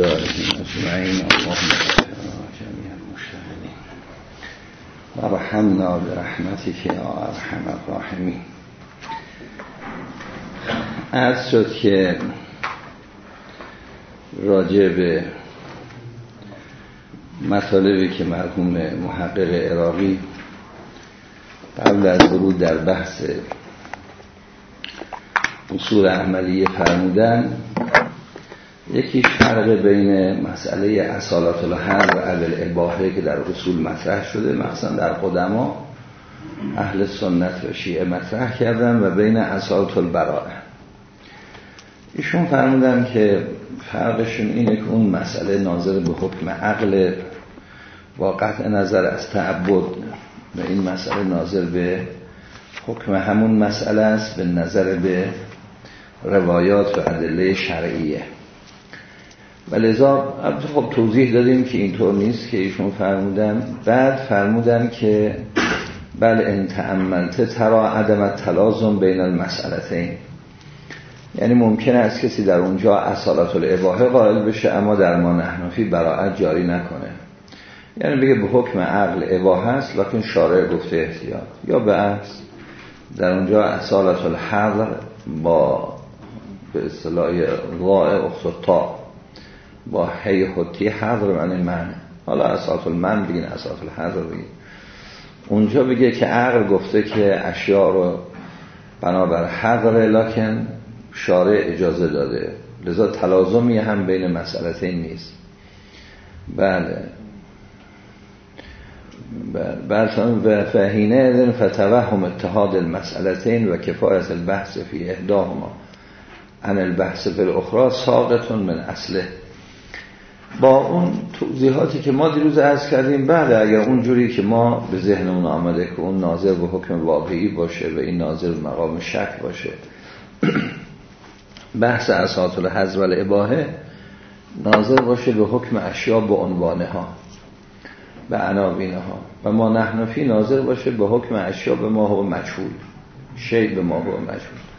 دارهم اجمعین اللهم جميع المشتغلین و رحمنا برحمتك یا ارحم الراحمین. عرض شد که راجع به مطالبی که مرحوم محقق عراقی قبل از ورود در بحث اصول عملیه فرمودن یکی فرق بین مسئله اصالات الحر و اول اباحه که در اصول مطرح شده مثلا در قدما اهل سنت و شیعه مطرح کردن و بین اصالات البراء ایشون فرمودن که فرقشون اینه که اون مسئله ناظر به حکم عقل با قطع نظر از تعبد و این مسئله ناظر به حکم همون مسئله است به نظر به روایات و ادله شرعیه. و لذا خب توضیح دادیم که اینطور نیست که ایشون فرمودن. بعد فرمودن که بل ان تعملت ترا عدم تلازم بین المسئلتین یعنی ممکن است کسی در اونجا اصالت الاباحه قائل بشه اما در ما نحنفی براعت جاری نکنه. یعنی بگه به حکم عقل اباحه است لکن شارع گفته احتیاط. یا به عکس در اونجا اصالت الحظر با به اصطلاح ضائع اخصتا با خطی حضر معنی من حالا اساس المن بگین اساس الحضر بگین اونجا بگه که عقل گفته که اشیاء رو بنابر حضر لکن شارع اجازه داده. لذا تلازمی هم بین مسئلتین نیست. بله. بله. فهینه اذن فتوهم اتحاد المسئلتین و کفایت البحث فی اهداهما عن البحث فی الاخرى ساقتون من اصله. با اون توضیحاتی که ما دیروز عرض کردیم بعد اگر اون جوری که ما به ذهنمون آمده که اون ناظر به حکم واقعی باشه و این ناظر مقام شک باشه. بحث اساط الحز و الاباهه ناظر باشه به حکم اشیا به عنوانه ها به عناوینه ها. و ما نحنفی ناظر باشه به حکم اشیا به ما هو مجهول. شی به ما هو مجهول.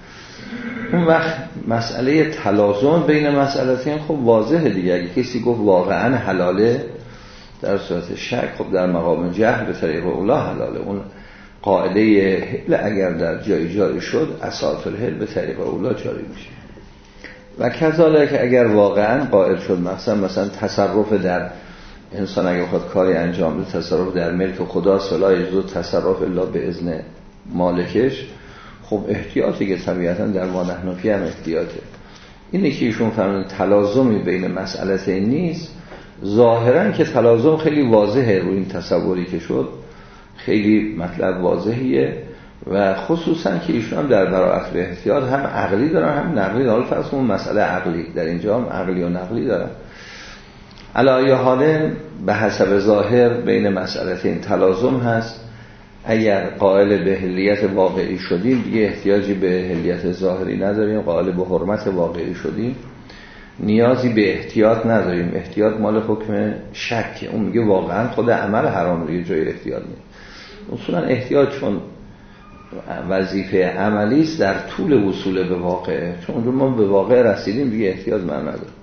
اون وقت مسئله تلازم بین مسئلتین خب واضحه دیگه. اگه کسی گفت واقعا حلاله در صورت شک خب در مقام جهل به طریق اولا حلاله. اون قاعده حل اگر در جای جاری شد اساط الحل به طریق اولا جاری میشه. و که اگر واقعا قائل شد مثلا مثلا تصرف در انسان اگر خود کاری انجام بده تصرف در ملک خدا سلا یجوز تصرف الا به اذن مالکش خب احتیاطی که طبیعتا در ما نحنفی هم احتیاطه. اینه که ایشون فرمودن تلازمی بین مسئله نیست. ظاهرا که تلازم خیلی واضحه روی این تصوری که شد. خیلی مطلب واضحیه و خصوصا که ایشون هم در براعت به احتیاط هم عقلی دارن هم نقلی دارن. فرض اون مسئله عقلی در اینجا هم عقلی و نقلی دارن. علایه حاله به حسب ظاهر بین مسئله این تلازم هست. اگر قائل به هلیت واقعی شدیم دیگه احتیاجی به هلیت ظاهری نداریم قائل به حرمت واقعی شدیم. نیازی به احتیاط نداریم. احتیاط مال حکم شک اون میگه واقعا خود عمل حرام رو جای احتیاط نیست. اصولا احتیاط چون وظیفه عملی است در طول وصول به واقع چون ما به واقع رسیدیم دیگه احتیاط من نداریم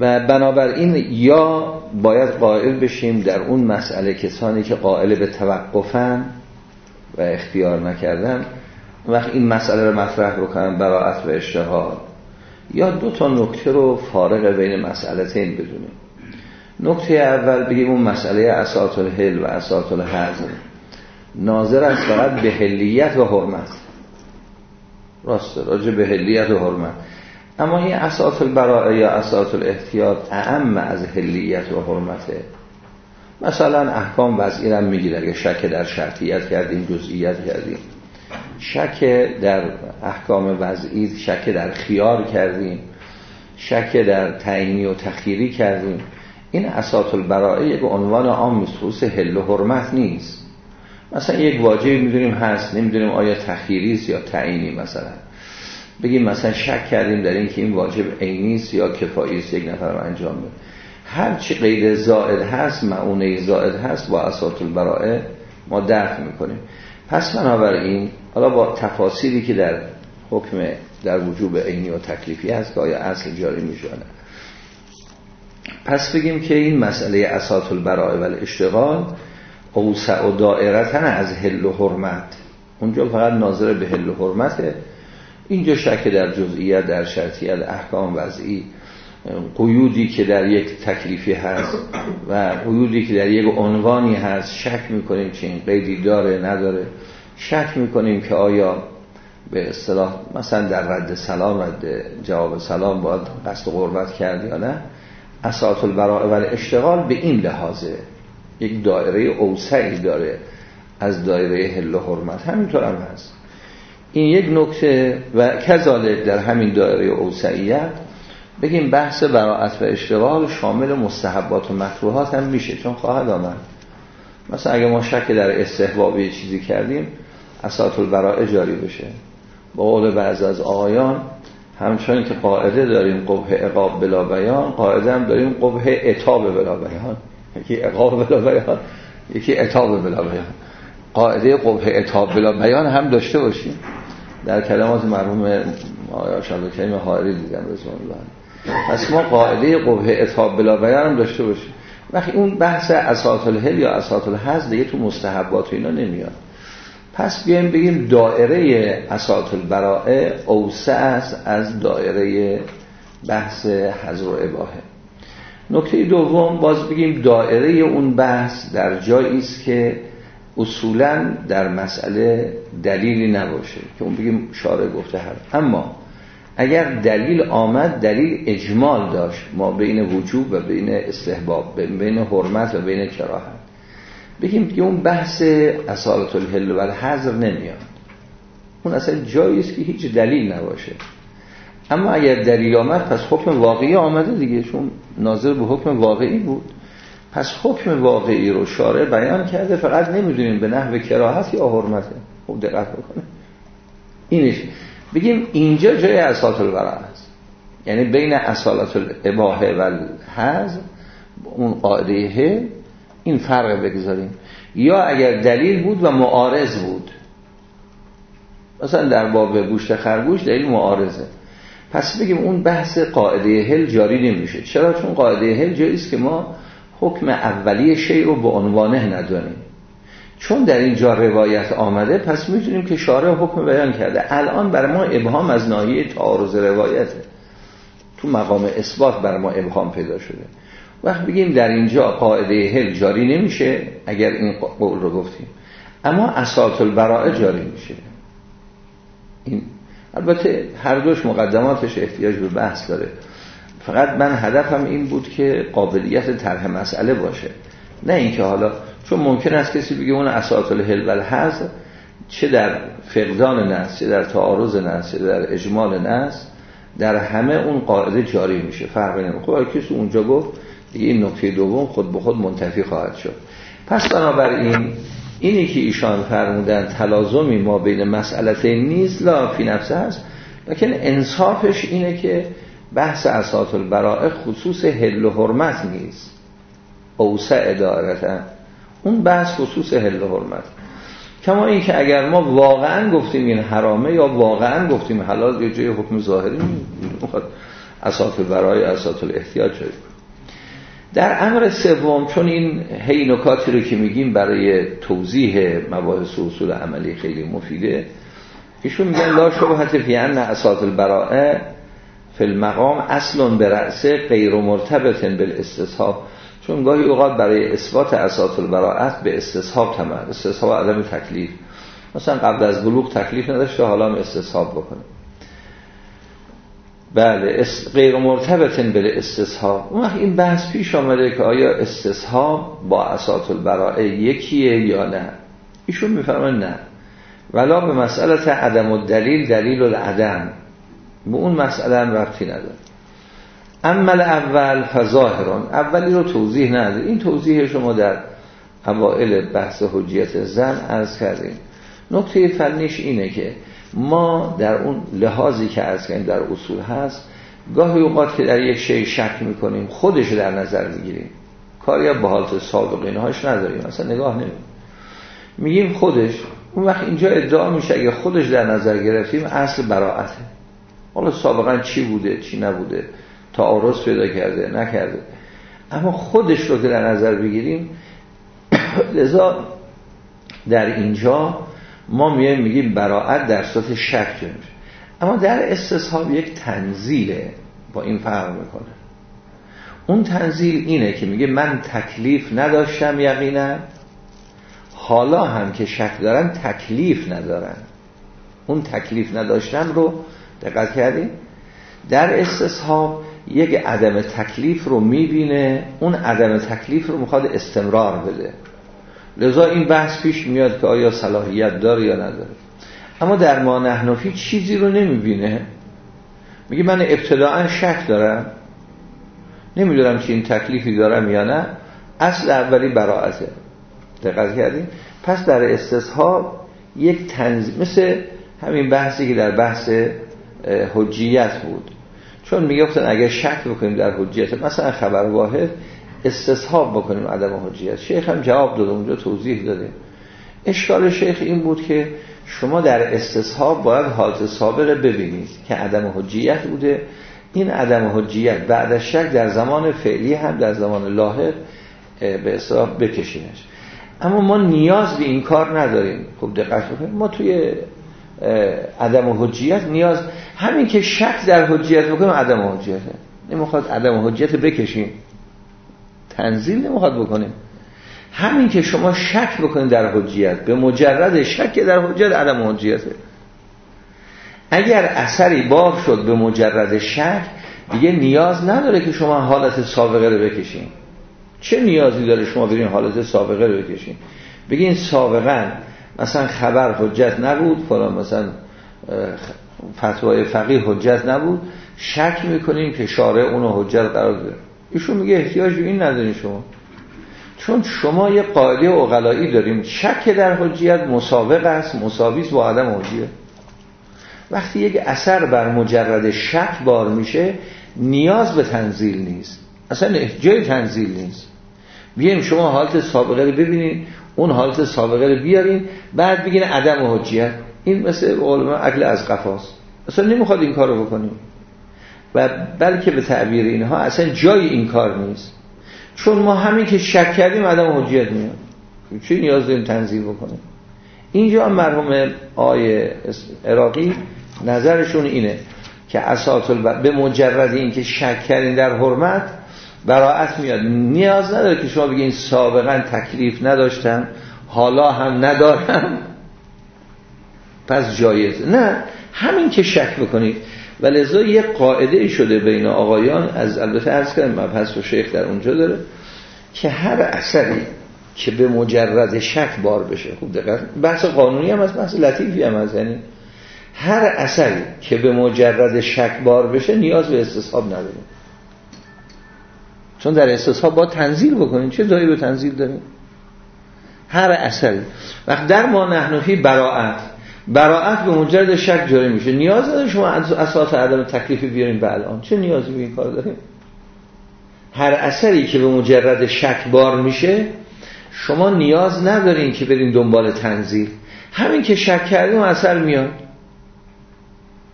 و بنابراین یا باید قائل بشیم در اون مسئله کسانی که قائل به توقفن و اختیار نکردن وقت این مسئله رو مطرح رو کنن براعت و اشتهاد. یا دو تا نکته رو فارق بین مسئله تین بدونیم. نکته اول بگیم اون مسئله اساط الهل و اساط الحزم ناظر است فقط به هلیت و حرمت. راست راجع به هلیت و حرمت. اما این اساس البراءه یا اساس الاحتیاط اعم از هلیت و حرمته مثلا احکام وضعی را می‌گیره. اگه شک در شرطیت کردیم جزئیت کردیم. شک در احکام وضعی شک در خیار کردیم. شک در تعینی و تخییری کردیم. این اساس البراءه یک عنوان عام خصوص هل و حرمت نیست. مثلا یک واجبی می‌دونیم هست. نمی‌دونیم آیا تخییری یا تعینی مثلا. بگیم مثلا شک کردیم در این که این واجب عینی یا کفایی است یک نفر انجام بده. هر چی غیر زائد هست معونه زائد هست با اساط البرائه ما درک می‌کنیم. پس بنابراین حالا با تفاصیلی که در حکم در وجوب عینی و تکلیفی هست که آیا اصل جاری میشونه پس بگیم که این مسئله اسات البرای و اشتغال اوسع و دائرتن از حل و حرمت. اونجا فقط ناظر به حل و حرمته. اینجا شک در جزئیت در شرطیت احکام وضعی قیودی که در یک تکلیفی هست و قیودی که در یک عنوانی هست شک می‌کنیم چه این قیدی داره نداره. شک می‌کنیم که آیا به اصطلاح مثلا در رد سلام رد جواب سلام باید قصد قربت کرد یا نه؟ اساط البراء و اشتغال به این لحاظه یک دایره اوسعی داره از دایره حل و حرمت. همینطور هم هست. این یک نکته و کذالک در همین دایره اوسعیت بگیم بحث براعت و اشتغال شامل مستحبات و مکروهات هم میشه چون خواهد آمد. مثلا اگه ما شک در استحباب چیزی کردیم اساط البراء جاری بشه. با قول بعض از آقایان همچنین که قاعده داریم قبه اقاب بلا بیان قاعده هم داریم قبه اتاب بلا بیان. یکی اقاب بلا بیان یکی اتاب بلا بیان. قاعده قبه اتاب بلا بیان هم داشته باشیم. در کلمات مرحوم آیا شاید کریم حائری دیدم رضوان الله پس ما قاعده قبه اتاب بلا هم داشته باشیم. وقتی اون بحث اسات الهل یا اسات الحز دیگه تو مستحبات اینا نمیاد. پس بیایم بگیم دائره اسات البراءه اوسع است از دائره بحث حضر و اباهه نکته دوم باز بگیم دائره اون بحث در جایی است که اصولا در مسئله دلیلی نباشه که اون بگیم شارع گفته هر. اما اگر دلیل آمد دلیل اجمال داشت ما بین وجوب و بین استحباب بین حرمت و بین کراهت. بگیم که اون بحث اصالت الهل و الحظر نمیاد. اون اصلا جایی است که هیچ دلیل نباشه. اما اگر دلیل آمد پس حکم واقعی آمده دیگه چون ناظر به حکم واقعی بود. پس حکم واقعی رو شارع بیان کرده فقط نمی‌دونیم به نحو کراهت یا حرمته. خوب دقت بکنه. اینش بگیم اینجا جای اصالت الورع هست. یعنی بین اصالت الاباهه و الحظر اون قاعده این فرق بگذاریم. یا اگر دلیل بود و معارض بود. مثلا در باب گوشت خرگوش دلیل معارضه. پس بگیم اون بحث قاعده هل جاری نمیشه. چرا؟ چون قاعده هل جایی است که ما حکم اولی شی رو به عنوانه ندانیم. چون در اینجا روایت آمده پس می‌تونیم که شارع حکم بیان کرده. الان بر ما ابهام از ناحیه تعارض روایته. تو مقام اثبات بر ما ابهام پیدا شده. وقت بگیم در اینجا قاعده هل جاری نمیشه اگر این قول رو گفتیم. اما اساط البراءه جاری میشه. این البته هر دوش مقدماتش احتیاج به بحث داره. فقط من هدفم این بود که قابلیت طرح مسئله باشه. نه اینکه حالا چون ممکن است کسی بگه اون اساط الهل و چه در فقدان نست چه در تعارض نست چه در اجمال نست در همه اون قاعده جاری میشه. فرق نمی‌کنه خب کسی اونجا گفت دیگه این نکته دوم خود به خود منتفی خواهد شد. پس بنابراین اینی که ایشان فرمودن تلازمی ما بین مسئلته نیز لا فی نفسه هست. لیکن انصافش اینه که بحث اساط البراء خصوص حل و حرمت نیست. اوسع ادارتا. اون بحث خصوص حل و حرمت. کما این که اگر ما واقعا گفتیم این حرامه یا واقعا گفتیم حلال یه جای حکم ظاهری اساط البراء اساط الاحتیاج شده در امر سوم چون این هی نکاتی رو که میگیم برای توضیح مباحث و اصول عملی خیلی مفیده ایشون میگن لا شبهت فی ان اساس البراءه فی المقام اصل به رأسه غیر مرتبط بالاستصحاب چون گاهی اوقات برای اثبات اساس البراءت به استصحاب تمام استصحاب عدم تکلیف. مثلا قبل از بلوغ تکلیف نداشته حالا هم استصحاب بکنه. بله غیر مرتبطن بل استصحاب اون این بحث پیش آمده که آیا استصحاب با اساط البراءه یکیه یا نه؟ ایشون میفرمان نه. ولا به مسئله عدم و دلیل دلیل العدم. به اون مسئله هم ربطی نداره. عمل اول فظاهران اولی رو توضیح نده. این توضیح شما در اوائل بحث حجیت زن از کردیم. نکته فنیش اینه که ما در اون لحاظی که از کردیم در اصول هست گاهی اوقات که در یک شی شک می‌کنیم خودش در نظر می‌گیریم. کاری به حالت هاش نداریم اصلا نگاه نمیم میگیم خودش اون وقت اینجا ادعا میشه اگه خودش در نظر گرفتیم اصل براعته. حالا سابقا چی بوده چی نبوده تعارض پیدا کرده نکرده. اما خودش رو که در نظر بگیریم لذا در اینجا ما میایم میگیم براعت در صورت شک میشه اما در استصحاب یک تنزیله با این فرق می‌کنه. اون تنزیل اینه که میگه من تکلیف نداشتم یقینا حالا هم که شک دارن تکلیف ندارن. اون تکلیف نداشتن رو دقت کردیم در استصحاب یک عدم تکلیف رو می‌بینه اون عدم تکلیف رو می‌خواد استمرار بده. لذا این بحث پیش میاد که آیا صلاحیت داره یا نداره. اما در ما نحنفی چیزی رو نمی‌بینه. میگه من ابتداعا شک دارم. نمی‌دونم که این تکلیفی دارم یا نه. اصل اولی براعته. دقت کردیم پس در استصحاب یک تنظیم مثل همین بحثی که در بحث حجیت بود. چون می‌گفتن اگر شک بکنیم در حجیت مثلا خبر واحد استصحاب بکنیم عدم حجیت. شیخ هم جواب داده اونجا توضیح داده. اشکال شیخ این بود که شما در استصحاب باید حالت سابقه ببینید که عدم حجیت بوده. این عدم حجیت بعد از شک در زمان فعلی هم در زمان لاحق به اصطلاح بکشینش. اما ما نیاز به این کار نداریم. خب دقت بکنید. ما توی عدم حجیت نیاز همین که شک در حجیت بکنیم عدم حجیته نمی‌خواد عدم حجیت بکشیم. تنزیل نمی‌خواد بکنیم. همین که شما شک بکنید در حجیت به مجرد شک در حجیت عدم حجیته اگر اثری باب شد به مجرد شک دیگه نیاز نداره که شما حالت سابقه رو بکشین. چه نیازی داره شما برین حالت سابقه رو بکشین؟ بگین سابقا مثلا خبر حجت نبود فلان مثلا فتوای فقیه حجت نبود. شک می‌کنیم که شارع اونو حجت قرار داره. ایشون میگه احتیاج به این ندارین شما. چون شما یه قاعده اقلایی داریم. شک در حجیت مسابق است مساویس با عدم حجیت وقتی یک اثر بر مجرد شک بار میشه نیاز به تنزیل نیست. اصلا جای تنزیل نیست. بیایم شما حالت سابقه رو ببینید اون حالت سابقه رو بیارین بعد بگین عدم حجیت. این مثل علماء عقل از قفاست. اصلا نمی‌خواد این کار رو بکنیم. و بلکه به تعبیر اینها اصلا جای این کار نیست. چون ما همین که شک کردیم عدم حجیت میاد. چه نیاز داریم تنظیم بکنیم؟ اینجا مرحوم آی عراقی نظرشون اینه که اساس به مجرد این که شک کردین در حرمت براعت میاد. نیاز نداره که شما بگین سابقا تکلیف نداشتم حالا هم ندارم. پس جایز. نه همین که شک بکنید. و لذا یه قاعده شده بین آقایان از البته ارز کردم مبحث و شیخ در اونجا داره که هر اثری که به مجرد شک بار بشه خوب دقت بحث قانونی هم از بحث لطیفی هم از یعنی هر اثری که به مجرد شک بار بشه نیاز به استصحاب نداریم. چون در استصحاب با تنزیل بکنیم. چه دایی به تنزیل داریم؟ هر اثری. وقت در ما نحنفی براعت. براعت به مجرد شک جاری میشه. نیاز نداره شما اساس عدم تکلیفی بیاریم به الان. چه نیازی به این کار داریم؟ هر اثری که به مجرد شک بار میشه شما نیاز ندارین که برین دنبال تنزیل. همین که شک کردیم اثر میاد.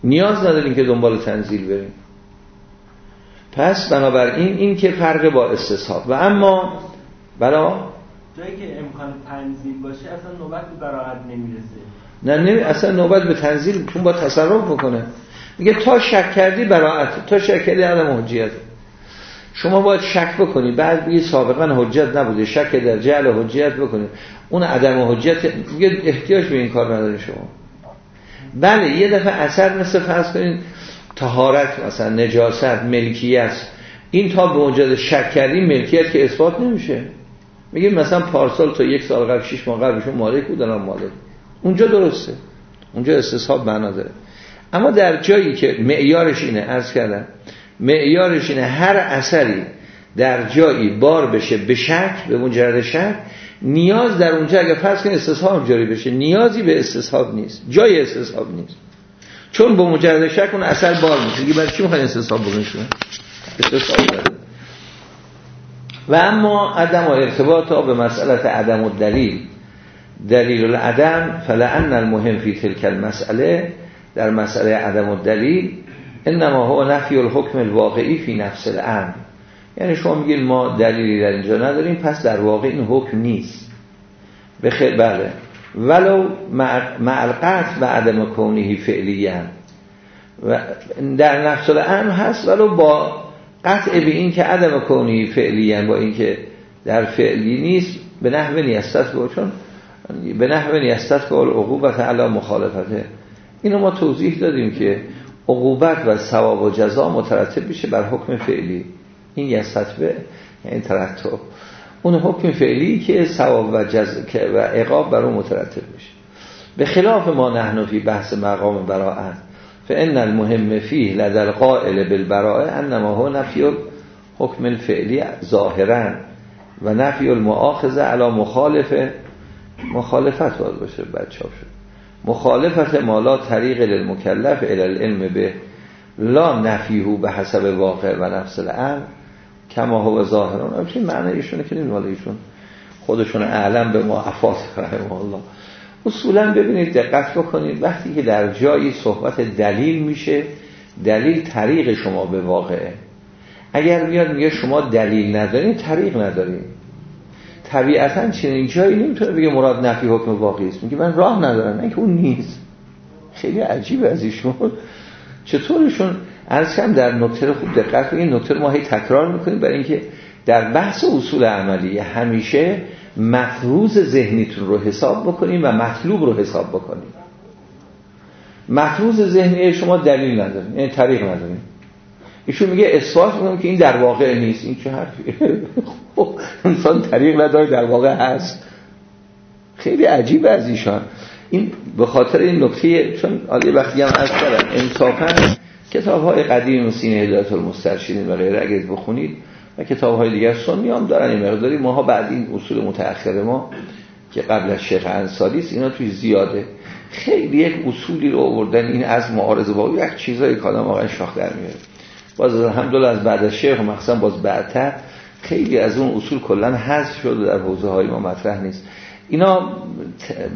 نیاز ندارین که دنبال تنزیل بریم پس بنابراین این که فرق با استصحاب و اما برا جایی که امکان تنزیل باشه اصلا نوبت به براعت نمی‌رسه. نه نه اصلا نوبت به تنزیل چون با تصرف بکنه. میگه تا شک کردی براعت تا شک کردی عدم حجیت. شما باید شک بکنی بعد بگی سابقا حجت نبوده. شک در جعل حجیت بکنی. اون عدم حجیت میگه احتیاج به این کار نداره شما. بله یه دفعه اثر مثل فرض کنید تهارت مثلا نجاست ملکیت. این تا به اونجا شک کردیم ملکیت که اثبات نمیشه. میگیم مثلا پارسال تا یک سال قبل شش ماه قبلشون مالک بودن مالک. اونجا درسته. اونجا استصحاب معنا داره. اما در جایی که معیارش اینه عرض کردم معیارش اینه هر اثری در جایی بار بشه به شک به مجرد شک نیاز در اونجا اگر فرض کنید استصحاب جاری بشه نیازی به استصحاب نیست. جای استصحاب نیست. چون با مجرد شک اون اثر بار میشه. دیگه برای چی می‌خواین استصحاب داره. و اما عدم و ارتباط به مسئله عدم و دلیل. دلیل العدم فلعن المهم فی تلک المسئله در مسئله عدم و دلیل انما هو نفی الحکم الواقعی فی نفس الامر یعنی شما میگید ما دلیلی در اینجا نداریم پس در واقع این حکم نیست. بخیر بله. ولو مع القطع و عدم کونهی فعلی و در نفس الامر هست ولو با قطع به این که عدم کونهی فعلی با این که در فعلی نیست به نحو نیستت چون به نحو نیستت به عقوبت علا مخالفته. اینو ما توضیح دادیم که عقوبت و ثواب و جزا مترتب میشه بر حکم فعلی. این یستت به یعنی ترتب. اون حکم فعلی که ثواب و جز... و عقاب بر اون مترتب میشه. به خلاف ما نحن فی بحث مقام براءت فان المهم فیه لدل قائل بالبراءه انما هو نفی حکم الفعلی ظاهرا و نفی المؤاخذه علی مخالف مخالفت باید باشه بچه شد. مخالفت مالا طریق للمکلف الى العلم به لا نفیهو به حسب واقع و نفس الامر کما هو ظاهران همچنین معنی ایشونه که این ایشون خودشون اعلم به ما افاظ رحمه الله. اصولا ببینید دقت بکنید وقتی که در جایی صحبت دلیل میشه دلیل طریق شما به واقعه. اگر میاد میگه شما دلیل ندارین طریق ندارین. طبیعتا چنین جایی نمی‌تونه بگه مراد نفی حکم واقعی است. میگه من راه ندارم نه اون نیست. خیلی عجیب از ایشون. چطورشون از کم در نکته خوب دقت کنید. نکته ما هی تکرار می‌کنیم برای اینکه در بحث اصول عملی همیشه مفروض ذهنیتون رو حساب بکنیم و مطلوب رو حساب بکنیم. مفروض ذهنی شما دلیل نداریم یعنی طریق نداریم. ایشون میگه اثبات می‌کنم که این در واقع نیست. این چه حرفی؟ خب، انسان طریق نداره در واقع هست. خیلی عجیب از ایشان. این به خاطر این نکته چون آلی وقتی هم از کردم انصافا کتاب های قدیم مثل هدایت المسترشدین و غیره اگر بخونید و کتاب های دیگر سنی هم دارن. این مقداری ماها بعد این اصول متأخر ما که قبل از شیخ انصاری اینا توی زیاده. خیلی یک اصولی رو آوردن این از معارضه با یک چیزای کادم واقعا شاخ در میاره. باز الحمدلله از بعد از شیخ مخصوصا باز بعدتر خیلی از اون اصول کلا حذف شده در حوزه های ما مطرح نیست. اینا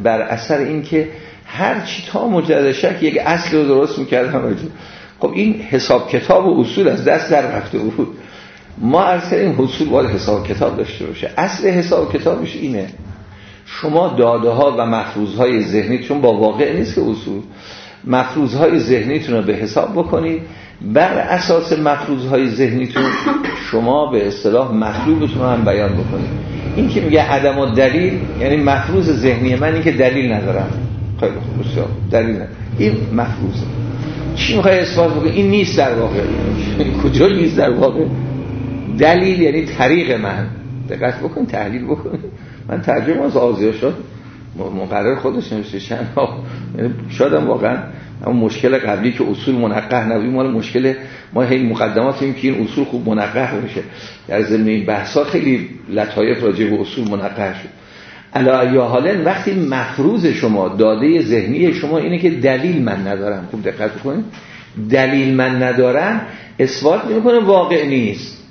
بر اثر این که هر چی تا مجرد شک یک اصل رو درست می‌کردن. خب این حساب کتاب و اصول از دست در رفته بود ما از این حصول باید حساب کتاب داشته باشه. اصل حساب کتابش اینه. شما داده ها و مفروض های ذهنیتون با واقع نیست که اصول مفروض های ذهنیتون رو به حساب بکنید. بر اساس مفروض های ذهنیتون شما به اصطلاح مطلوبتون رو هم بیان بکنید. این که میگه عدم و دلیل یعنی مفروض ذهنی من این که دلیل ندارم. خیلی خوب. دلیل ندارم. این مفروضه. چی می‌خوای اثبات بکنی؟ این نیست در واقع. کجا نیست در واقع؟ دلیل یعنی طریق من. دقت بکن تحلیل بکن. من ترجمه از آزیا شد. مقرر خودش نمیشه. چند یعنی شاید واقعا اما مشکل قبلی که اصول منقه نبود. مال مشکل ما هی مقدماتیم که این اصول خوب منقه بشه در ضمن این بحثا خیلی لطایف راجع به اصول منقه شد. یا حالا وقتی مفروض شما داده ذهنی شما اینه که دلیل من ندارم. خوب دقت کنید دلیل من ندارم اثبات می‌کنه واقع نیست.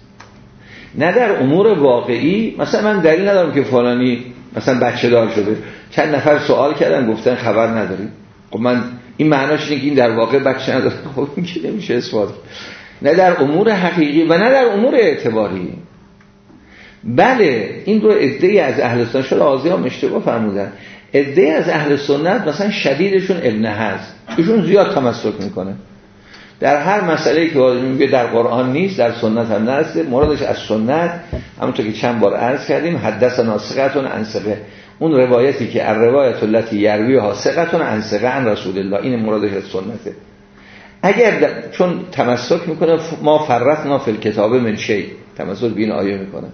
نه در امور واقعی مثلا من دلیل ندارم که فلانی مثلا بچه دار شده. چند نفر سوال کردن گفتن خبر نداریم. خب من این معناش اینه که این در واقع بچه نداره. خب این که نمیشه اثبات. نه در امور حقیقی و نه در امور اعتباری. بله این رو ادهی از اهل سنت شده آزی هم اشتباه فرمودن. ادهی از اهل سنت مثلا شدیدشون ابن هست ایشون زیاد تمسک می‌کنه. در هر مسئله که میگه در قرآن نیست در سنت هم نرسه. مرادش از سنت همونطور که چند بار عرض کردیم حدث ناسقتون انسقه اون روایتی که روایت التي یروی ها سقتون انسقه ان رسول الله. این مرادش از سنته. اگر چون تمسک می‌کنه ما فرقنا فی الکتاب من شی. تمسک بین آیه می‌کنه.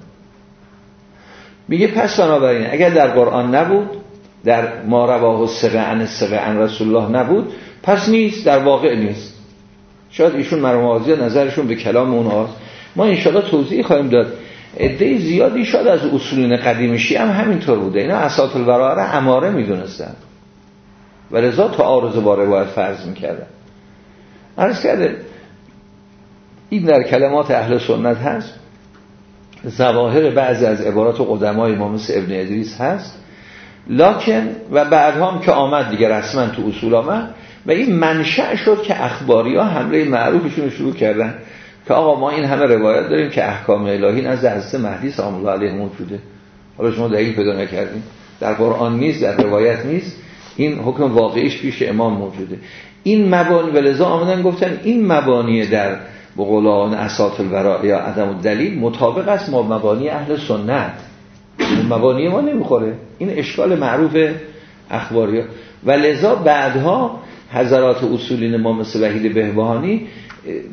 میگه پس بنابراین اگر در قرآن نبود در ما رواه السقه ان السقه ان رسول الله نبود پس نیست در واقع نیست. شاید ایشون مرمازی نظرشون به کلام اونهاست ما انشاءالله توضیح خواهیم داد. عده زیادی شاید از اصولین قدیم شیعه هم همینطور بوده. اینا اساط الورا را اماره می‌دونستن. و رضا تا آرز با روایت فرض می‌کردن. عرض کرده این در کلمات اهل سنت هست. زواهر بعضی از عبارات قدمای ما مثل ابن ادریس هست. لکن و بعدها هم که آمد دیگه رسما تو اصول آمد و این منشأ شد که اخباری ها حمله معروفشون رو شروع کردن که آقا ما این همه روایت داریم که احکام الهی نزد حضرت مهدی سلام الله علیه حالا شما دلیل پیدا نکردیم در قرآن نیست در روایت نیست. این حکم واقعیش پیش امام موجوده. این مبانی ولذا آمدن گفتن این مبانی در بقولان اساط الورا یا عدم دلیل مطابق است ما مبانی اهل سنت. مبانی ما نمی‌خوره. این اشکال معروف اخباری و لذا بعدها حضرات اصولین ما مثل وحید بهبهانی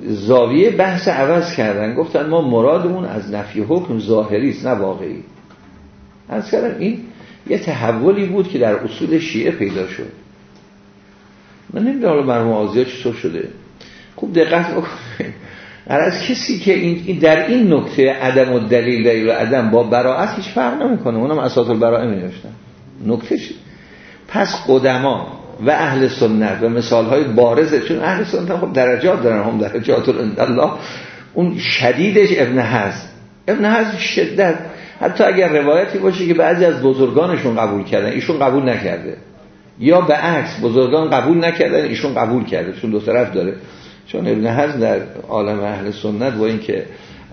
زاویه بحث عوض کردن. گفتن ما مرادمون از نفی حکم ظاهری است نه واقعی. از کردم این یه تحولی بود که در اصول شیعه پیدا شد. من نمی‌دونم مرموم آزیا چطور شده. خوب دقت بکنید از کسی که این در این نکته عدم و دلیل دلیل و عدم با براعت هیچ فرق نمی‌کنه. اونم اساس البراءه می نوشتن نکته پس قدما و اهل سنت و مثال های بارزه چون اهل سنت خب درجات دارن هم درجات الله. اون شدیدش ابن هست ابن هست شدت. حتی اگر روایتی باشه که بعضی از بزرگانشون قبول کردن ایشون قبول نکرده. یا به عکس بزرگان قبول نکردن ایشون قبول کرده. چون دو طرف داره. چون ابن حزم در عالم اهل سنت با اینکه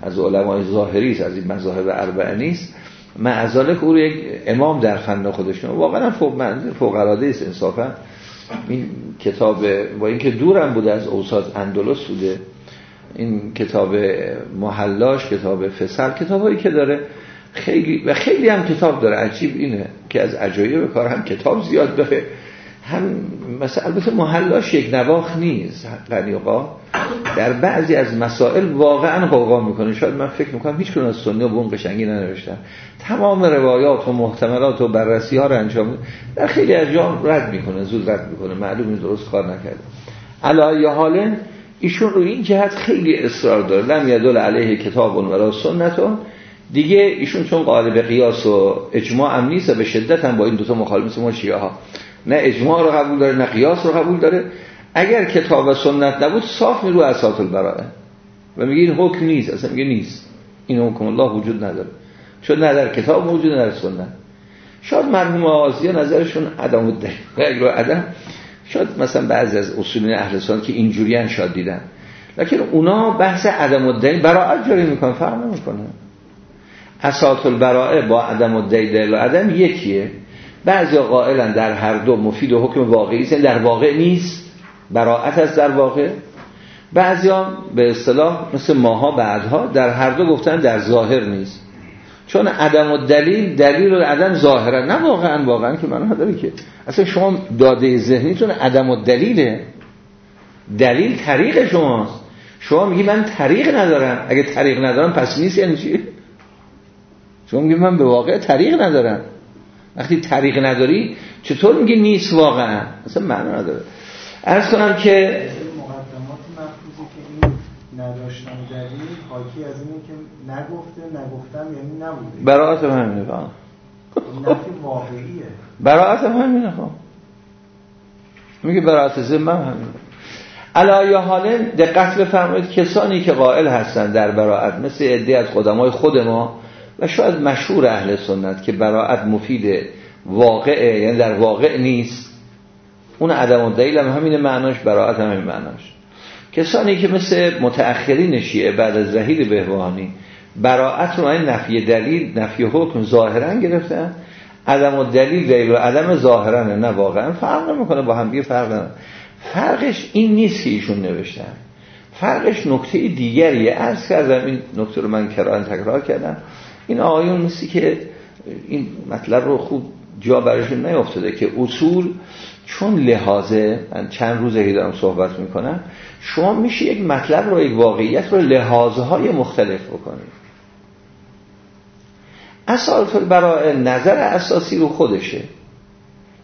از علمای ظاهری است از این مذاهب اربعه نیست معذالک او رو یک امام در فن خودشون واقعا فوق فوق العاده است انصافا. این کتاب با اینکه دورم بوده از اوساز اندلس بوده این کتاب محلاش کتاب فصل کتابایی که داره خیلی و خیلی هم کتاب داره. عجیب اینه که از عجایب کار هم کتاب زیاد داره. هم مثلا البته محلاش یک نواخ نیست قنیقا در بعضی از مسائل واقعا قوقا می‌کنه. شاید من فکر می‌کنم هیچ کنون از سنی بون قشنگی ننوشتن. تمام روایات و محتملات و بررسی ها رو انجام در خیلی از جام رد می‌کنه زود رد می‌کنه. معلوم درست کار نکرده. علایه حالا ایشون رو این جهت خیلی اصرار داره. لم یدل علیه کتاب و سنتون دیگه ایشون چون قائل به قیاس و اجماع هم نیست و به شدت هم با این دوتا مخالف مثل ما شیعه ها نه اجماع رو قبول داره نه قیاس رو قبول داره. اگر کتاب و سنت نبود صاف میرو اساس البراءه. و میگه این حکم نیست اصلا میگه نیست. این حکم الله وجود نداره. چون نه در کتاب موجود نه در سنت. شاید مرحوم آزیا نظرشون عدم دلیل. و عدم شاید مثلا بعضی از اصولین اهل سنت که اینجوریان شاد دیدن. لکن اونا بحث عدم الدلیل براعت جاری می‌کنن فرق نمی‌کنه. اساس البراءه با عدم الدلیل و عدم یکیه. بعضی قائلن در هر دو مفید و حکم واقعی است. در واقع نیست براعت از در واقع. بعضی هم به اصطلاح مثل ماها بعدها در هر دو گفتن در ظاهر نیست. چون عدم و دلیل دلیل و عدم ظاهره. نه واقعا واقعا که من داره که. اصلا شما داده ذهنیتون عدم و دلیله. دلیل طریق شماست. شما میگی من طریق ندارم. اگه طریق ندارم پس نیست یعنی چی؟ شما میگی من به واقع طریق ندارم. وقتی طریق نداری چطور میگی نیست واقعا؟ اصلا معنا نداره. ارز کنم که مقدمات مفروضی که این نداشتن دلیل حاکی از اینه که نگفته نگفتم یعنی نبوده. براعت همینه با نفی واقعیه. براعت همینه خب. میگه براعت زمم همینه. علایه حاله دقت بفرمایید کسانی که قائل هستند در براعت مثل عده از قدمای خود ما و شاید مشهور اهل سنت که براعت مفید واقعه یعنی در واقع نیست اون عدم دلیل هم همین معناش براعت هم همین معناش. کسانی که مثل متأخرین شیعه بعد از رحیل بهوانی براعت رو این نفی دلیل نفی حکم ظاهرا گرفتن عدم و دلیل دلیل و عدم ظاهرا نه واقعا فرق نمی‌کنه با هم بیه فرق نمی‌کنه فرقش این نیست که ایشون نوشتن. فرقش نکته دیگریه. عرض کردم این نکته رو من کران تکرار کردم. این آقایون مثل که این مطلب رو خوب جا برشون نیافتاده که اصول چون لحاظه من چند روزه دارم صحبت می‌کنم شما میشه یک مطلب رو یک واقعیت رو لحاظه های مختلف بکنید. اصالت برای نظر اساسی رو خودشه.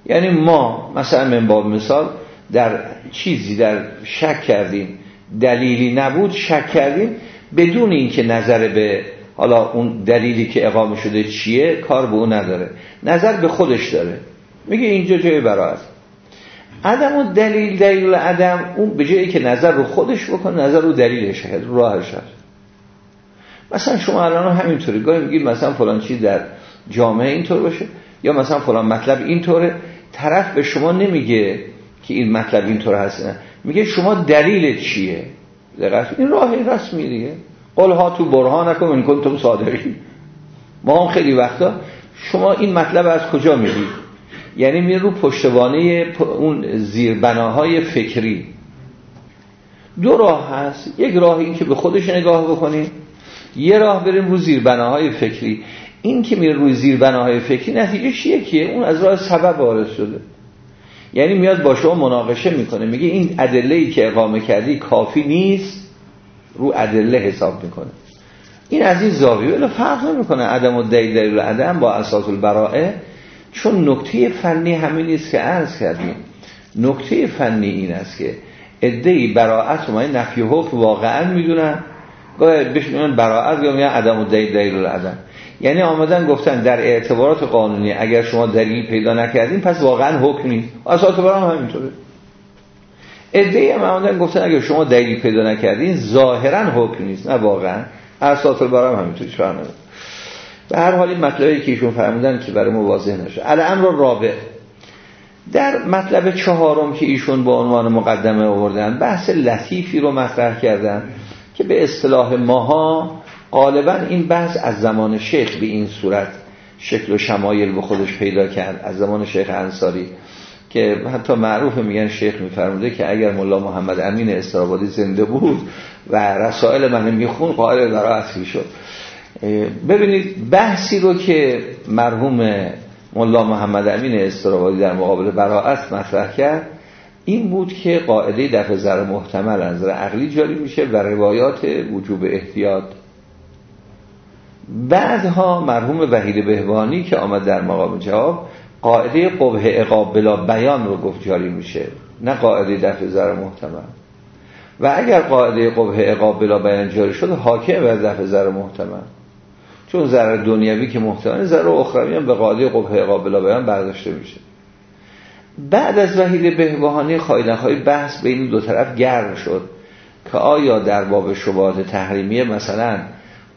یعنی ما مثلا من با مثال در چیزی در شک کردیم دلیلی نبود شک کردیم بدون اینکه نظر به حالا اون دلیلی که اقامه شده چیه کار به اون نداره. نظر به خودش داره. میگه اینجا جای براعت عدم و دلیل دلیل عدم اون به جایی که نظر رو خودش بکنه نظر رو دلیلش هست راهش هست. مثلا شما الان همینطوری گاهی میگید مثلا فلان چیز در جامعه اینطور باشه یا مثلا فلان مطلب اینطوره. طرف به شما نمیگه که این مطلب اینطور هست نه. میگه شما دلیل چیه؟ دقیق این راه رسمی دیگه. قل ها تو برهان نکن این کنتم صادقی ما هم خیلی وقتا شما این مطلب از کجا می‌دید؟ یعنی میره رو پشتوانه اون زیربناهای فکری. دو راه هست. یک راه این که به خودش نگاه بکنیم. یه راه بریم رو زیربناهای فکری. این که میره روی زیربناهای فکری نتیجه یکیه اون از راه سبب وارد شده. یعنی میاد با شما مناقشه می‌کنه. میگه این ادله ای که اقامه کردی کافی نیست. رو ادله حساب می‌کنه. این از این زاویه ولی فرق نمی‌کنه عدم و دلیل عدم با اساس البرائه چون نکته فنی همین نیست که عرض کردیم. نکته فنی این است که ادعی براعت و نفی حکم واقعا می‌دونن. گاهی بهش میگن براعت یا میگن عدم و دلیل دلیل العدم یعنی آمدن گفتن در اعتبارات قانونی اگر شما دلیل پیدا نکردین پس واقعا حکم نیست. اساس برام همینطوره. ادعی هم آمدن گفتن اگر شما دلیل پیدا نکردین ظاهرا حکم نیست نه واقعا. اساس برام همینطوری فرق به هر حال این مطلبی که ایشون فرمودن که برای ما واضح نشه. الامر رابع در مطلب چهارم که ایشون با عنوان مقدمه آوردن بحث لطیفی رو مطرح کردن که به اصطلاح ماها غالبا این بحث از زمان شیخ به این صورت شکل و شمایل به خودش پیدا کرد از زمان شیخ انصاری. که حتی معروف میگن شیخ میفرموده که اگر ملا محمد امین استرابادی زنده بود و رسائل من میخون قائل براعت شد. ببینید بحثی رو که مرحوم ملا محمد امین استرابادی در مقابل براعت مطرح کرد این بود که قاعده دفع زر محتمل از نظر عقلی جاری میشه و روایات وجوب احتیاط. بعدها مرحوم وحید بهبانی که آمد در مقام جواب قاعده قبه اقاب بلا بیان رو گفت جاری میشه نه قاعده دفع زر محتمل. و اگر قاعده قبه اقاب بلا بیان جاری شد حاکم بر دفع زر محتمل. چون ضرر دنیوی که محتمل ضرر اخروی هم به قاعده قبه قابل بیان برداشته میشه. بعد از وحید بهبهانی های بحث بین دو طرف گرم شد که آیا در باب شبهات تحریمیه مثلا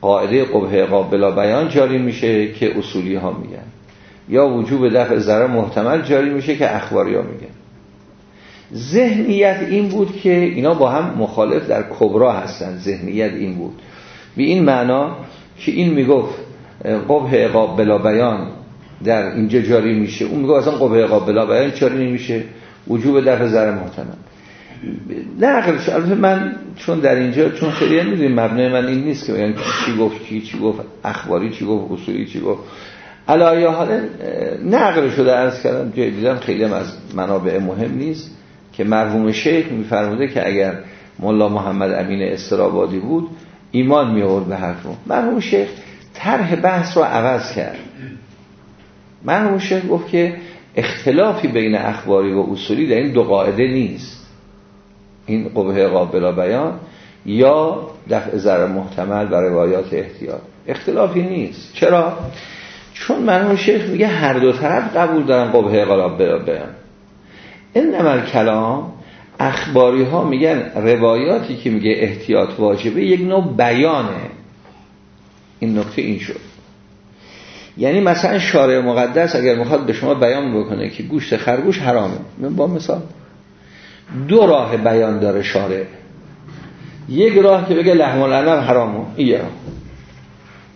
قاعده قبه قابل بیان جاری میشه که اصولی ها میگن؟ یا وجوب دفع ضرر محتمل جاری میشه که اخباری ها میگن ذهنیت این بود که اینا با هم مخالف در کبرا هستن. ذهنیت این بود. به این معنا که این می‌گفت قبه اقاب بلا بیان در اینجا جاری میشه. اون میگه اصلا قبه اقاب بلا بیان جاری نمیشه. وجوب دفع زر محتمل. نقلش البته من چون در اینجا چون خیلی می‌دونیم مبنای من این نیست که بگن چی گفت کی چی گفت اخباری چی گفت اصولی چی گفت. علایه حالا نقل شده ارز کردم جای دیدم خیلی از منابع مهم نیست که مرحوم شیخ میفرموده که اگر ملا محمد امین استرابادی بود ایمان می آورد به حرفون مرحوم شیخ طرح بحث رو عوض کرد. مرحوم شیخ گفت که اختلافی بین اخباری و اصولی در این دو قاعده نیست. این قبه قابل بیان یا دفع ضرر محتمل و روایات احتیاط. اختلافی نیست. چرا؟ چون مرحوم شیخ میگه هر دو طرف قبول دارن قبه قابل بیان این نمال کلام اخباری ها میگن روایاتی که میگه احتیاط واجبه یک نوع بیانه. این نکته این شد. یعنی مثلا شارع مقدس اگر می‌خواد به شما بیان بکنه که گوشت خرگوش حرامه. با مثال. دو راه بیان داره شارع. یک راه که بگه لحم العنب حرامه. این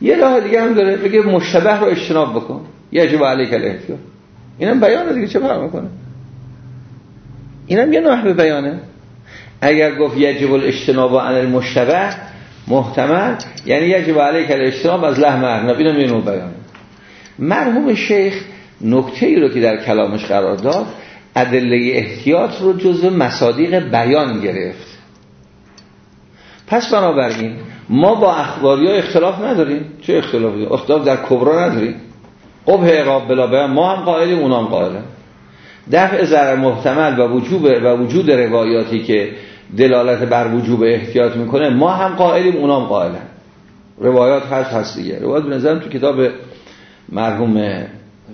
یه راه دیگه هم داره بگه مشتبه رو اجتناب بکن. یجب علیک الاحتیاط اینم بیانه دیگه چه فرق می‌کنه؟ اینم یه نحوه بیانه. اگر گفت یجب الاجتناب عن المشتبه محتمل یعنی یجب علیک الاجتناب از لحم ارنب اینم یه نوع بیانه. مرحوم شیخ نکته ای رو که در کلامش قرار داد ادله احتیاط رو جزء مصادیق بیان گرفت. پس بنابراین ما با اخباری ها اختلاف نداریم. چه اختلافی؟ اختلاف در کبرا نداریم قبه اقاب بلا ما هم قائلیم اونام قائلیم دفع ضرر محتمل و وجوب و وجود روایاتی که دلالت بر وجوب احتیاط می‌کنه ما هم قائلیم اونام قائلن. روایات هست هست دیگه. روایات بنظرم تو کتاب مرحوم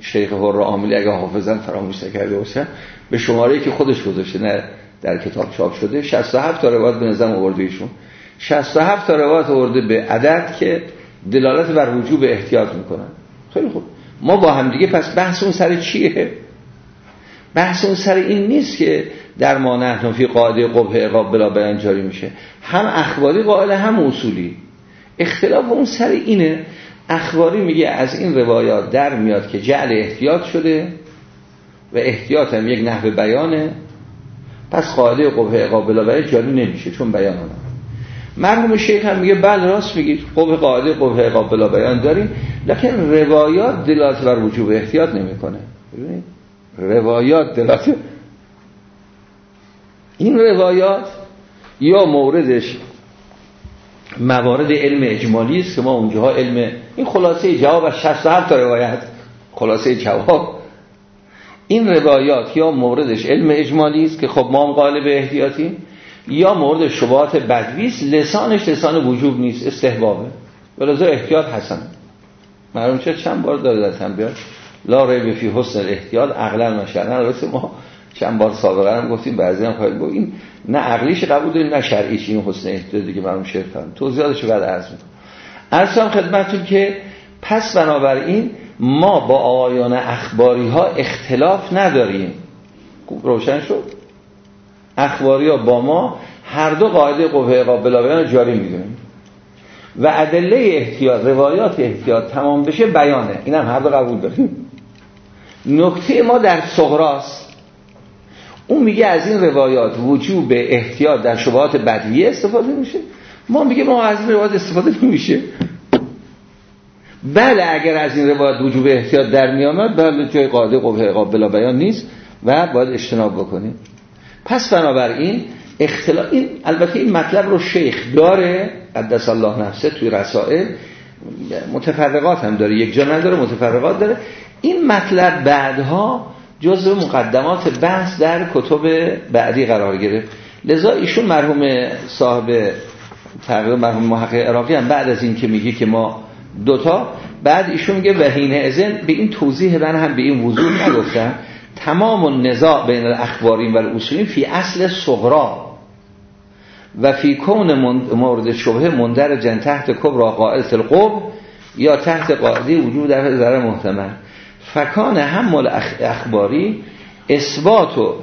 شیخ هر عاملی اگه حافظن فراموش نکرده باشن به شماره که خودش گذاشته نه در کتاب چاپ شده 67 تا روایت به نظرم آورده ایشون. 67 تا روایت آورده به عدد که دلالت بر وجوب احتیاط می‌کنن. خیلی خوب. ما با هم دیگه پس بحثمون سر چیه؟ بحث اون سر این نیست که در ما نحن فی قاعده قبه اقاب بلا بیان جاری میشه. هم اخباری قائل هم اصولی. اختلاف اون سر اینه. اخباری میگه از این روایات در میاد که جعل احتیاط شده و احتیاط هم یک نحو بیانه. پس قاعده قبه اقاب بلا بیان نمیشه چون بیان آمد مرحوم شیخ هم میگه بله راست میگید قبه قاعده قبه اقاب بلا بیان داریم. لکن روایات دلالت بر وجوب احتیاط نمی‌کنه. ببینید. روایات دلالت این روایات یا موردش موارد علم اجمالی است که ما اونجاها علم این خلاصه جواب از 67 تا روایت. خلاصه جواب. این روایات یا موردش علم اجمالی است که خب ما هم قالب احتیاطی یا مورد شبهات بدوی است لسانش لسان وجوب نیست استحبابه. ولذا احتیاط حسن. معلوم چه چند بار داره بیاد؟ لا ریب فی حسن الاحتیاط عقلا نشدن البته ما چند بار سابقا هم گفتیم بعضی هم خواهید بود این نه عقلیش قبول داریم نه شرعیش این حسن احتیاط دیگه معلوم شرکن توضیحاتش بعد عرض می‌کنم. ارسام خدمتتون که پس بنابراین ما با آیان اخباری ها اختلاف نداریم. روشن شد؟ اخباری ها با ما هر دو قاعده قوه قابل جاری می‌دونیم. و ادله احتیاط روایات احتیاط تمام بشه بیانه. این هم هر دو قبول داریم. نکته ما در صغراست. اون میگه از این روایات وجوب احتیاط در شبهات بدویه استفاده میشه. ما میگه ما از این روایات استفاده نمیشه. بله اگر از این روایات وجوب احتیاط در میامد بله جای قاعده قوه قابل بیان نیست و باید اجتناب بکنیم. پس بنابراین اختلاف این البته این مطلب رو شیخ داره قدس الله نفسه توی رسائل متفرقات هم داره یک جا نداره متفرقات داره. این مطلب بعدها جزء مقدمات بحث در کتب بعدی قرار گرفت. لذا ایشون مرحوم صاحب تقریبا مرحوم محقق عراقی هم بعد از این که میگه که ما دوتا بعد ایشون میگه وحین ازن به این توضیح من هم به این وضوح نگفتن تمام النزاع بین الاخبارین و الاصولین فی اصل صغرا و فی کون مورد شبه مندرجن تحت کبرا قائل القب یا تحت قاعده وجود در ذره محتمل. فکان هم اخباری اثبات و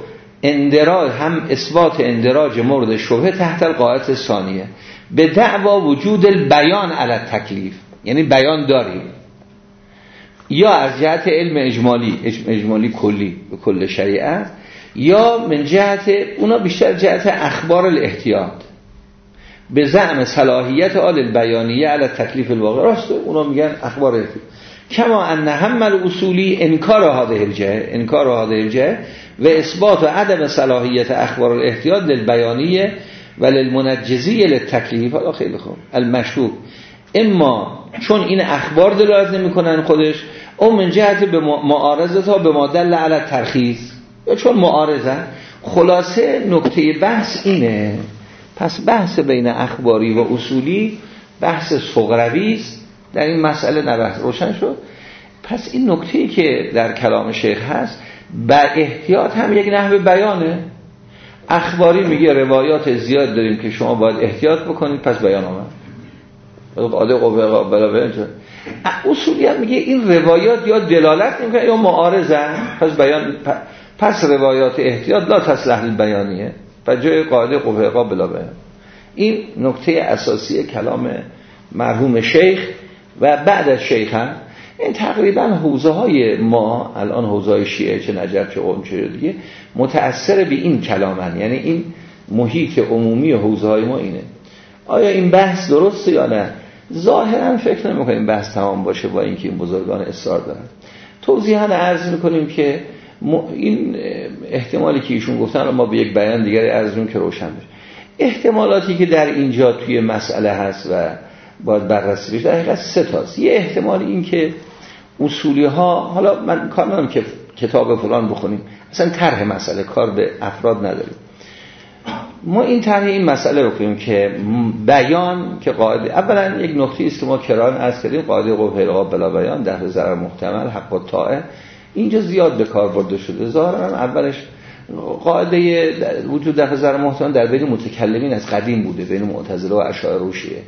اندراج هم اثبات اندراج مورد شبه تحت القاعده ثانیه به دعوا وجود البیان علی تکلیف یعنی بیان داریم. یا از جهت علم اجمالی اجمالی کلی به کل شریعت یا من جهت اونا بیشتر جهت اخبار الاحتیاط. به زعم صلاحیت آل البیانیه علی تکلیف الواقع. راسته اونا میگن اخبار احتیاط کما ان همل اصولی انکار هاده الجه انکار هاده الجه و اثبات و عدم صلاحیت اخبار الاحتیاط للبیانیه و للمنجزی للتکلیف. خیلی خوب. المشروع اما چون این اخبار دلالت نمی‌کنن خودش او من جهت به معارضه ها به مادل علی ترخیص یا چون معارضه خلاصه نکته بحث اینه. پس بحث بین اخباری و اصولی بحث صغروی است. در این مسئله نبحث روشن شد. پس این نکته که در کلام شیخ هست با احتیاط هم یک نحو بیانه. اخباری میگه روایات زیاد داریم که شما باید احتیاط بکنید پس بیان آمد. قاعده قوه قابل اصولی هم میگه این روایات یا دلالت نمی‌کنه یا معارضن؟ پس بیان پس روایات احتیاط لا تصلح بیانیه و جای قاعده قوه بیان این نکته اساسی کلام مرحوم شیخ و بعد از شیخ هم. این تقریبا حوزه های ما الان حوزه های شیعه چه نجف چه قوم چه دیگه متأثر به این کلامن. یعنی این محیط عمومی حوزه های ما اینه. آیا این بحث درسته یا نه؟ ظاهرا فکر نمی کنیم بحث تمام باشه با اینکه این بزرگان اصرار دارن. توضیحا عرض می‌کنیم که این احتمالی که ایشون گفتن ما به یک بیان دیگری عرض که روشن بشه. احتمالاتی که در اینجا توی مسئله هست و باید بررسی بشه در سه تاست. یه احتمال این که اصولی ها حالا من کار که کتاب فلان بخونیم. اصلا طرح مسئله کار به افراد نداریم. ما این طرح این مسئله رو کنیم که بیان که قاعده اولا یک نقطه است که ما کران از کردیم قاعده قوه بلا بیان در ضرر محتمل حق و طاعه. اینجا زیاد به کار برده شده. ظاهرا اولش قاعده وجود در ضرر محتمل در بین متکلمین از قدیم بوده بین معتزله و اشاعره و شیعه.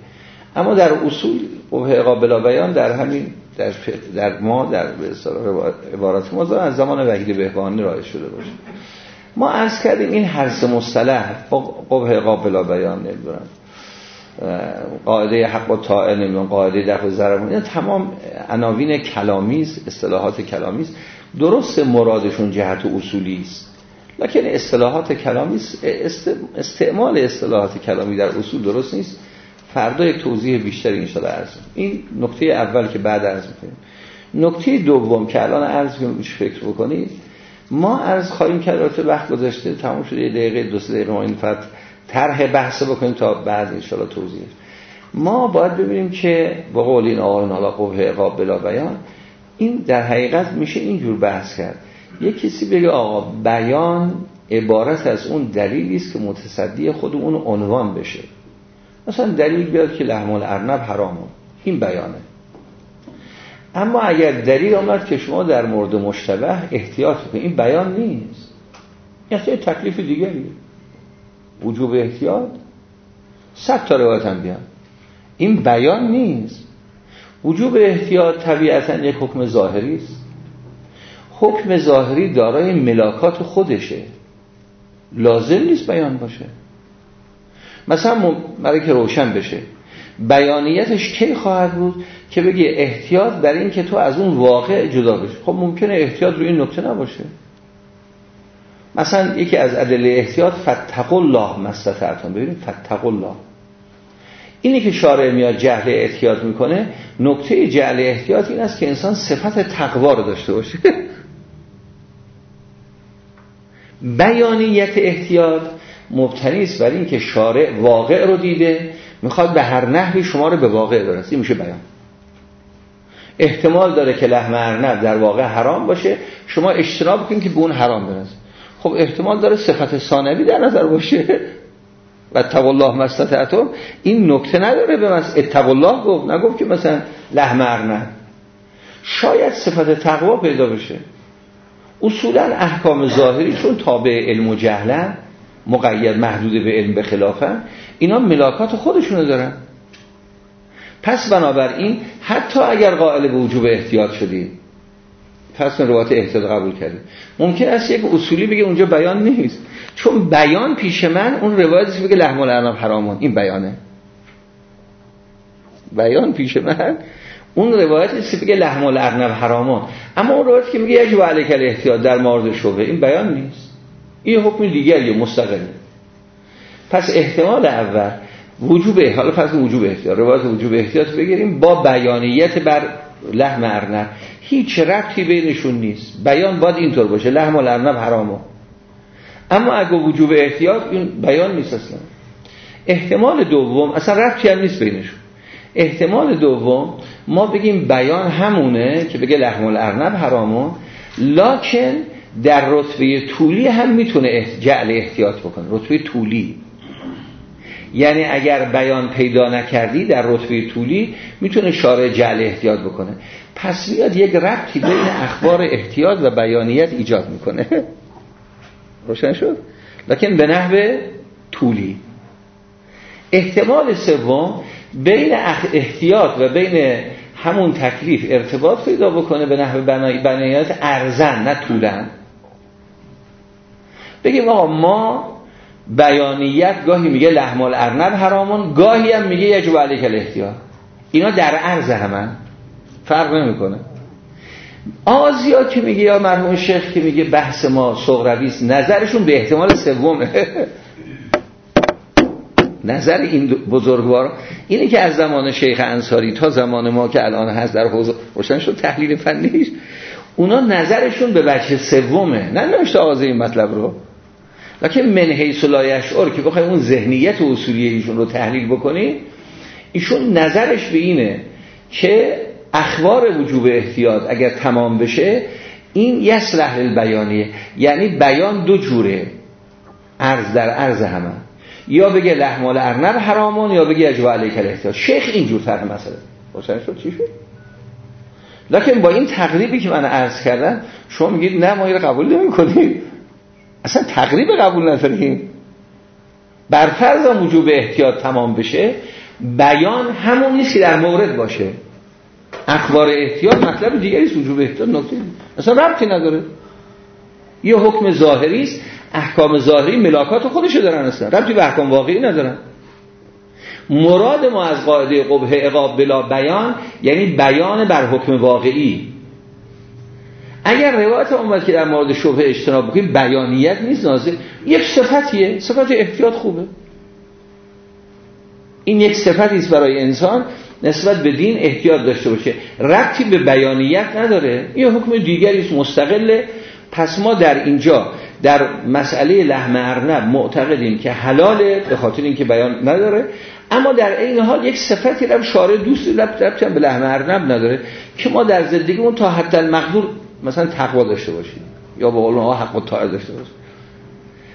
اما در اصول قبه قابل بیان در همین در, در ما در عبارات ما از زمان وحید بهبانی راه شده باشه. ما عرض کردیم این سه مصطلح. قبه قابل بیان نمی‌دونم. قاعده حق و طائع نمی‌دونم قاعده دفع ضرر تمام عناوین کلامیز اصطلاحات کلامیز درست مرادشون جهت اصولی است. لکن اصطلاحات کلامی استعمال اصطلاحات کلامی در اصول درست نیست. فردا یک توضیح بیشتری انشاءالله عرض این نکته اول که بعد عرض می‌کنیم. نکته دوم که الان عرض فکر بکنید. ما عرض خواهیم کرد وقت گذاشته. تمام شده یه دقیقه دو سه دقیقه ما این فقط طرح بحث بکنیم تا بعد انشاءالله توضیح ما باید ببینیم که با قول این آقایون حالا قبه عقاب بلا بیان این در حقیقت میشه اینجور بحث کرد. یک کسی بگه آقا بیان عبارت از اون دلیلی است که متصدی خود اون عنوان بشه. مثلا دلیل بیاد که لحم الارنب حرامه. این بیانه. اما اگر دلیل آمد که شما در مورد مشتبه احتیاط کنید این بیان نیست. یعنی تکلیف دیگری وجوب احتیاط؟ صد تا روایت هم بیان. این بیان نیست. وجوب احتیاط طبیعتا یک حکم ظاهری است. حکم ظاهری دارای ملاکات خودشه. لازم نیست بیان باشه. مثلا برای که روشن بشه. بیانیتش کی خواهد بود که بگی احتیاط در این که تو از اون واقع جدا بشه خب ممکنه احتیاط روی این نکته نباشه. مثلا یکی از ادله احتیاط فتق الله مستطعتون ببینید فتق الله. اینی که شارع میاد جهل احتیاط می‌کنه نکته جهل احتیاط این است که انسان صفت تقوا رو داشته باشه. بیانیت احتیاط مبتنی است بر این که شارع واقع رو دیده می‌خواد به هر نحوی شما رو به واقع برسه این میشه بیان. احتمال داره که لحم ارنب در واقع حرام باشه. شما اجتناب کنید که به اون حرام برسه. خب احتمال داره صفت ثانوی در نظر باشه. و الله مستطعتم این نکته نداره به اتقوا الله گفت نگفت که مثلا لحم ارنب شاید صفت تقوا پیدا بشه. اصولا احکام ظاهری چون تابع علم و جهلن مقید محدود به علم به خلافن اینا ملاکات خودشونو دارن. پس بنابراین حتی اگر قائل به وجوب احتیاط شدیم پس روایت احتیاط قبول کردیم. ممکن است یک اصولی بگه اونجا بیان نیست. چون بیان پیش من اون روایتی بگه لحم الارنب حرامون. این بیانه. بیان پیش من اون روایت است بگه لحم الارنب حرامون. اما اون روایت که میگه یجب علیک الاحتیاط در مورد شبه این بیان نیست. این حکم دیگری مستقلی پس احتمال اول وجوب حالا پس وجوب احتیاط روایت وجوب احتیاط بگیریم با بیانیت بر لحم ارنب. هیچ ربطی بینشون نیست. بیان باید اینطور باشه لحم الارنب حرامه اما اگه وجوب احتیاط این بیان نیست اصلا. احتمال دوم اصلا ربطی هم نیست بینشون. احتمال دوم ما بگیم بیان همونه که بگه لحم الارنب حرامون لکن در رتبه طولی هم می‌تونه جعل احتیاط بکنه. رتبه طولی. یعنی اگر بیان پیدا نکردی در رتبه طولی می‌تونه شارع جعل احتیاط بکنه. پس میاد یک ربطی بین اخبار احتیاط و بیانیت ایجاد می‌کنه. روشن شد؟ لکن به نحو طولی. احتمال سوم بین احتیاط و بین همون تکلیف ارتباط پیدا بکنه به نحو بنایات ارزن نه طولن. بگیم آقا ما بیانیت گاهی میگه لحمال ارنب حرامون گاهی هم میگه یجب علیک الاحتیاط. اینا در عرض همه فرق نمی‌کنه. آزیا که میگه یا مرحوم شیخ که میگه بحث ما صغروی نظرشون به احتمال سومه. نظر این بزرگوار. اینه که از زمان شیخ انصاری تا زمان ما که الان هست در حوزه روشن شد تحلیل فنیش. اونا نظرشون به بچه سومه. نه نوشته آغاز این مطلب رو. لکن من حیث لا که بخوایم اون ذهنیت اصولی ایشون رو تحلیل بکنی ایشون نظرش به اینه که اخبار وجوب احتیاط اگر تمام بشه این یسلح البیانیه یعنی بیان دو جوره عرض در عرض همه. یا بگه لحمال ارنب حرامون یا بگه اجوا علیک الاحتیاط. شیخ اینجور طرح مسئله. روشن شد چی شد؟ لکن با این تقریبی که من عرض کردم شما میگید نه ما قبول نمی کنیم اصلا تقریب قبول نداریم بر فرض وجوب احتیاط تمام بشه بیان همون نیست که در مورد باشه. اخبار احتیاط مطلب دیگری است وجوب احتیاط نکته اصلا ربطی نداره. یه حکم ظاهری است احکام ظاهری ملاکات خودشو دارن اصلا. ربطی به احکام واقعی ندارن. مراد ما از قاعده قبه اقاب بلا بیان یعنی بیان بر حکم واقعی. اگر روایت اومد که در مورد شبه اجتناب بکنیم بیانیت نیست نازل یک صفتیه. صفت احتیاط خوبه. این یک صفتی است برای انسان نسبت به دین احتیاط داشته باشه. ربطی به بیانیت نداره. یه حکم دیگری است مستقله. پس ما در اینجا در مسئله لحم ارنب معتقدیم که حلاله به خاطر اینکه بیان نداره. اما در این حال یک صفتی رو شارع دوست ربط به لحم ارنب نداره که ما در زندگیمون تا حد المقدور مثلا تقوا داشته باشیم یا به قول ها حق و داشته باشیم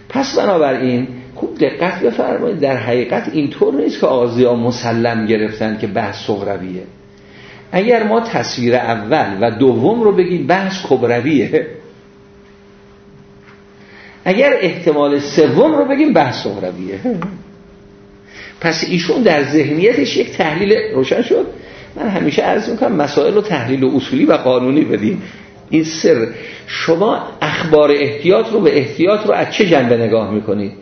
پس بنابراین خوب دقت بفرمایید. در حقیقت اینطور نیست که ها مسلم گرفتن که بحث صغرویه. اگر ما تصویر اول و دوم رو بگیم بحث کبرویه اگر احتمال سوم رو بگیم بحث صغرویه. پس ایشون در ذهنیتش یک تحلیل روشن شد. من همیشه عرض می‌کنم مسائل رو تحلیل و اصولی و قانونی بدیم. این سر. شما اخبار احتیاط رو به احتیاط رو از چه جنبه نگاه می‌کنید؟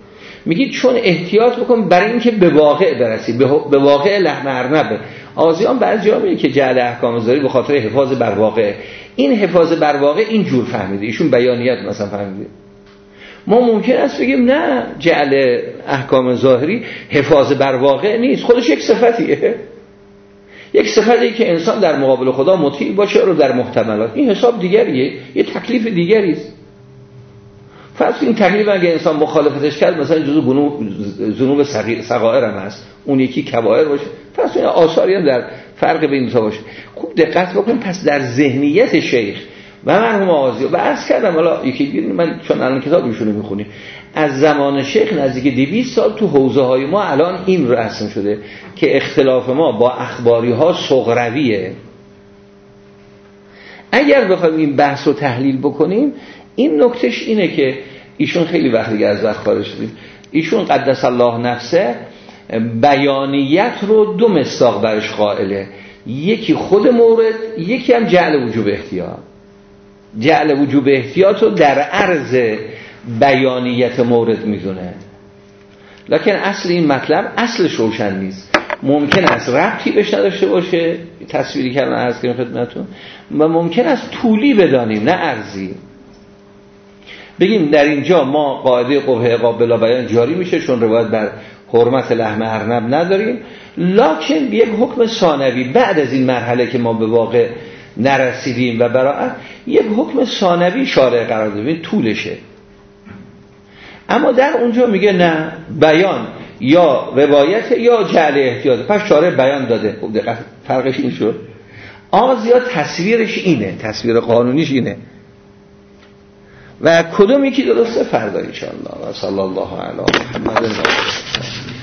میگید چون احتیاط بکن برای اینکه به واقع برسید به واقع لحن ارنبه آزیان بعضی ها که جعل احکام زاری به خاطر حفاظ بر واقع. این حفاظ بر واقع این جور فهمیده ایشون بیانیت مثلا فهمیده ما ممکن است بگیم نه جعل احکام ظاهری حفاظ بر واقع نیست. خودش یک صفتیه یک صفتی که انسان در مقابل خدا مطیع باشه رو در محتملات. این حساب دیگریه. یه تکلیف دیگری است. فرض این تکلیف اگه انسان مخالفتش کرد مثلا جزو ذنوب صغائر هم هست. اون یکی کبائر باشه. فرض این آثاری هم در فرق بین دو باشه. خوب دقت بکن پس در ذهنیت شیخ و مرحوم آزی و عرض کردم حالا یکی من چون الان کتاب ایشونو می‌خونیم. از زمان شیخ نزدیک 200 سال تو حوزه های ما الان این رسم شده که اختلاف ما با اخباری ها صغرویه اگر بخوایم این بحث رو تحلیل بکنیم این نکتش اینه که ایشون خیلی وقت دیگه از وقت خارج شدیم. ایشون قدس الله نفسه بیانیت رو دو مستاق برش قائله. یکی خود مورد یکی هم جعل وجوب احتیاط. جعل وجوب احتیاط رو در عرض بیانیت مورد می‌دونه. لکن اصل این مطلب اصلش روشن نیست. ممکن است ربطی بهش نداشته باشه. تصویری کردن عرض کنیم خدمتون و ممکن است طولی بدانیم نه ارزی بگیم در اینجا ما قاعده قوه قابل بیان جاری میشه چون روایت بر حرمت لحم ارنب نداریم. لکن یک حکم ثانوی بعد از این مرحله که ما به واقع نرسیدیم و برای یک حکم ثانوی شارع قرار دادیم طولشه. اما در اونجا میگه نه بیان یا روایت یا جعل احتیاط. پس شارع بیان داده. خب فرقش این شد. آزیا تصویرش اینه تصویر قانونیش اینه. و کدوم یکی درسته؟ فردا انشاءالله. و صلی الله علی محمد.